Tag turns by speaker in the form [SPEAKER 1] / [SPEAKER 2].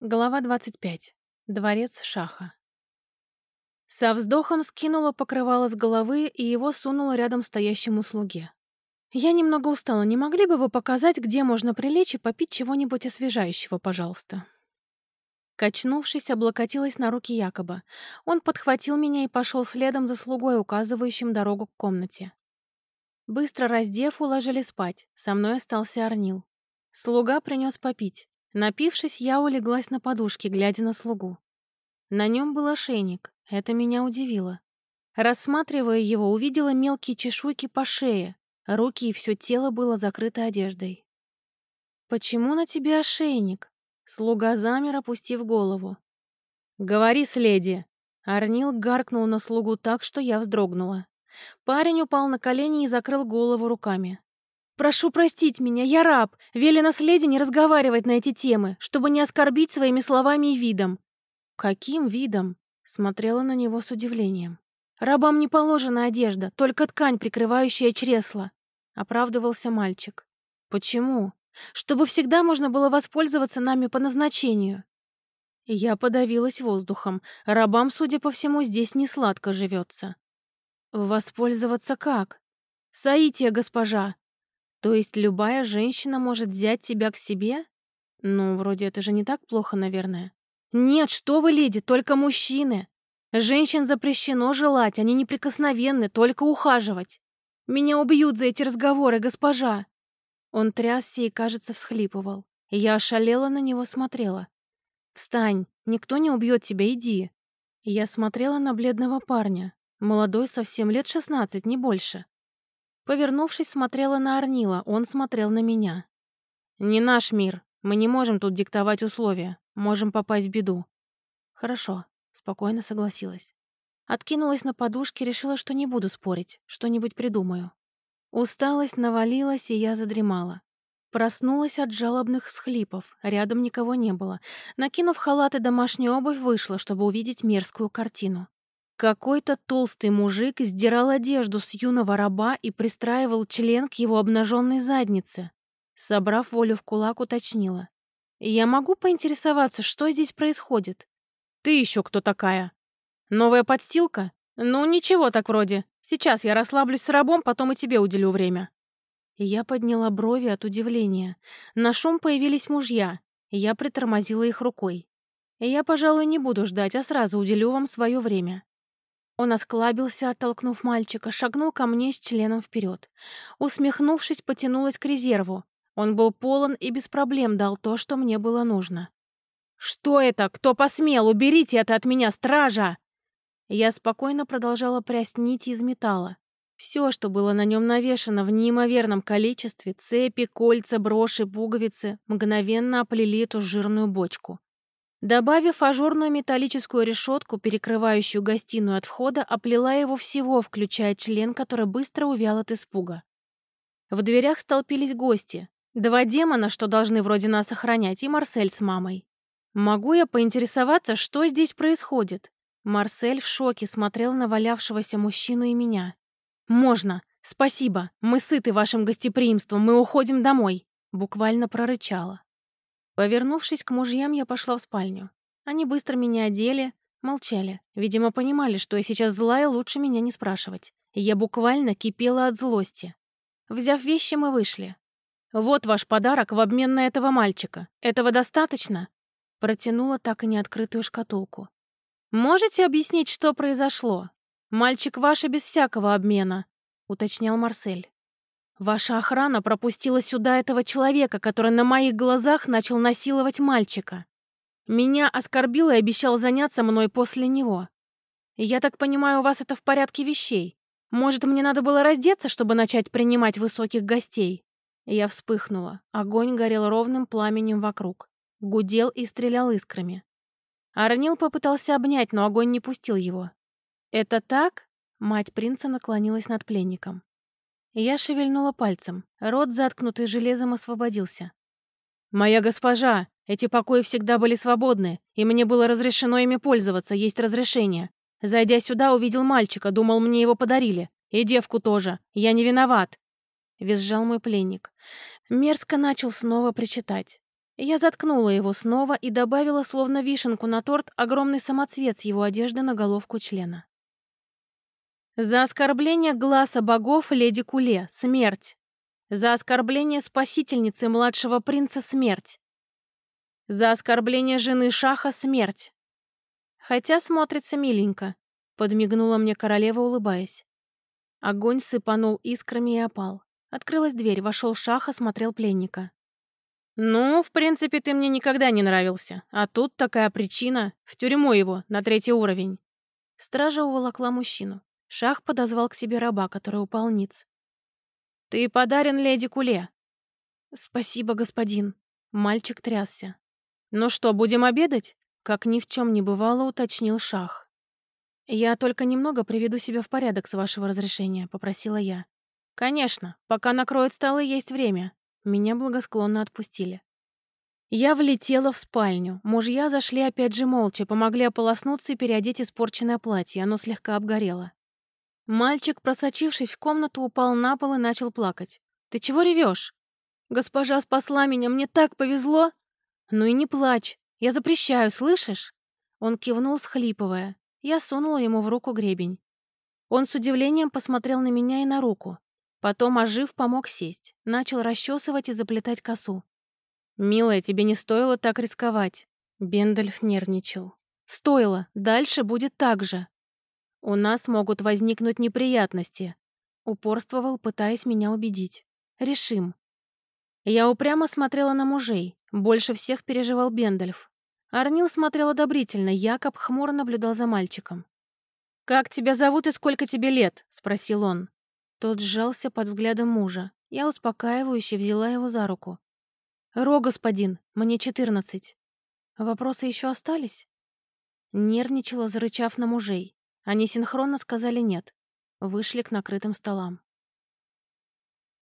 [SPEAKER 1] Глава 25. Дворец Шаха. Со вздохом скинула покрывало с головы и его сунула рядом стоящему слуге. «Я немного устала. Не могли бы вы показать, где можно прилечь и попить чего-нибудь освежающего, пожалуйста?» Качнувшись, облокотилась на руки Якоба. Он подхватил меня и пошел следом за слугой, указывающим дорогу к комнате. Быстро раздев, уложили спать. Со мной остался Арнил. Слуга принес попить. Напившись, я улеглась на подушке, глядя на слугу. На нем был ошейник. Это меня удивило. Рассматривая его, увидела мелкие чешуйки по шее. Руки и все тело было закрыто одеждой. «Почему на тебе ошейник?» Слуга замер, опустив голову. «Говори с леди!» Арнил гаркнул на слугу так, что я вздрогнула. Парень упал на колени и закрыл голову руками. «Прошу простить меня, я раб. Велено с леди не разговаривать на эти темы, чтобы не оскорбить своими словами и видом». «Каким видом?» Смотрела на него с удивлением. «Рабам не положена одежда, только ткань, прикрывающая чресло», — оправдывался мальчик. «Почему?» «Чтобы всегда можно было воспользоваться нами по назначению». Я подавилась воздухом. Рабам, судя по всему, здесь не сладко живется. «Воспользоваться как?» «Саития, госпожа», то есть любая женщина может взять тебя к себе? Ну, вроде это же не так плохо, наверное. Нет, что вы, леди, только мужчины. Женщин запрещено желать, они неприкосновенны, только ухаживать. Меня убьют за эти разговоры, госпожа. Он трясся и, кажется, всхлипывал. Я ошалела на него смотрела. «Встань, никто не убьет тебя, иди». Я смотрела на бледного парня. Молодой, совсем лет шестнадцать, не больше. Повернувшись, смотрела на Арнила, он смотрел на меня. «Не наш мир. Мы не можем тут диктовать условия. Можем попасть в беду». «Хорошо», — спокойно согласилась. Откинулась на подушке, решила, что не буду спорить, что-нибудь придумаю. Усталость навалилась, и я задремала. Проснулась от жалобных схлипов, рядом никого не было. Накинув халат и домашнюю обувь, вышла, чтобы увидеть мерзкую картину. Какой-то толстый мужик сдирал одежду с юного раба и пристраивал член к его обнаженной заднице. Собрав волю в кулак, уточнила. «Я могу поинтересоваться, что здесь происходит?» «Ты еще кто такая?» «Новая подстилка?» «Ну, ничего так вроде. Сейчас я расслаблюсь с рабом, потом и тебе уделю время». Я подняла брови от удивления. На шум появились мужья. Я притормозила их рукой. «Я, пожалуй, не буду ждать, а сразу уделю вам свое время». Он осклабился, оттолкнув мальчика, шагнул ко мне с членом вперед. Усмехнувшись, потянулась к резерву. Он был полон и без проблем дал то, что мне было нужно. «Что это? Кто посмел? Уберите это от меня, стража!» Я спокойно продолжала прясть нити из металла. Все, что было на нем навешано в неимоверном количестве, цепи, кольца, броши, пуговицы, мгновенно оплели эту жирную бочку. Добавив ажурную металлическую решетку, перекрывающую гостиную от входа, оплела его всего, включая член, который быстро увял от испуга. В дверях столпились гости. Два демона, что должны вроде нас охранять, и Марсель с мамой. «Могу я поинтересоваться, что здесь происходит?» Марсель в шоке смотрел на валявшегося мужчину и меня. «Можно! Спасибо! Мы сыты вашим гостеприимством, мы уходим домой!» Буквально прорычала. Повернувшись к мужьям, я пошла в спальню. Они быстро меня одели, молчали. Видимо, понимали, что я сейчас злая, лучше меня не спрашивать. Я буквально кипела от злости. Взяв вещи, мы вышли. «Вот ваш подарок в обмен на этого мальчика. Этого достаточно?» Протянула так и неоткрытую шкатулку. «Можете объяснить, что произошло? Мальчик ваш и без всякого обмена», — уточнял Марсель. Ваша охрана пропустила сюда этого человека, который на моих глазах начал насиловать мальчика. Меня оскорбил и обещал заняться мной после него. Я так понимаю, у вас это в порядке вещей. Может, мне надо было раздеться, чтобы начать принимать высоких гостей?» Я вспыхнула. Огонь горел ровным пламенем вокруг. Гудел и стрелял искрами. Арнил попытался обнять, но огонь не пустил его. «Это так?» Мать принца наклонилась над пленником. Я шевельнула пальцем. Рот, заткнутый железом, освободился. «Моя госпожа, эти покои всегда были свободны, и мне было разрешено ими пользоваться, есть разрешение. Зайдя сюда, увидел мальчика, думал, мне его подарили. И девку тоже. Я не виноват!» Визжал мой пленник. Мерзко начал снова причитать. Я заткнула его снова и добавила, словно вишенку на торт, огромный самоцвет с его одежды на головку члена. За оскорбление глаза богов леди Куле — смерть. За оскорбление спасительницы младшего принца — смерть. За оскорбление жены Шаха — смерть. Хотя смотрится миленько, подмигнула мне королева, улыбаясь. Огонь сыпанул искрами и опал. Открылась дверь, вошел Шах, осмотрел пленника. «Ну, в принципе, ты мне никогда не нравился. А тут такая причина. В тюрьму его, на третий уровень». Стража уволокла мужчину. Шах подозвал к себе раба, который упал ниц. «Ты подарен леди Куле». «Спасибо, господин». Мальчик трясся. «Ну что, будем обедать?» Как ни в чем не бывало, уточнил Шах. «Я только немного приведу себя в порядок, с вашего разрешения», — попросила я. «Конечно, пока накроют столы, есть время». Меня благосклонно отпустили. Я влетела в спальню. Мужья зашли опять же молча, помогли ополоснуться и переодеть испорченное платье. Оно слегка обгорело. Мальчик, просочившись в комнату, упал на пол и начал плакать. «Ты чего ревешь?» «Госпожа спасла меня, мне так повезло!» «Ну и не плачь, я запрещаю, слышишь?» Он кивнул, схлипывая. Я сунула ему в руку гребень. Он с удивлением посмотрел на меня и на руку. Потом, ожив, помог сесть. Начал расчесывать и заплетать косу. «Милая, тебе не стоило так рисковать». Бендальф нервничал. «Стоило. Дальше будет так же. У нас могут возникнуть неприятности», — упорствовал, пытаясь меня убедить. «Решим». Я упрямо смотрела на мужей. Больше всех переживал Бендальф. Арнил смотрел одобрительно, Якоб хмуро наблюдал за мальчиком. «Как тебя зовут и сколько тебе лет?» — спросил он. Тот сжался под взглядом мужа. Я успокаивающе взяла его за руку. «Ро, господин, мне четырнадцать». Вопросы еще остались? Нервничала, зарычав на мужей. Они синхронно сказали «нет». Вышли к накрытым столам.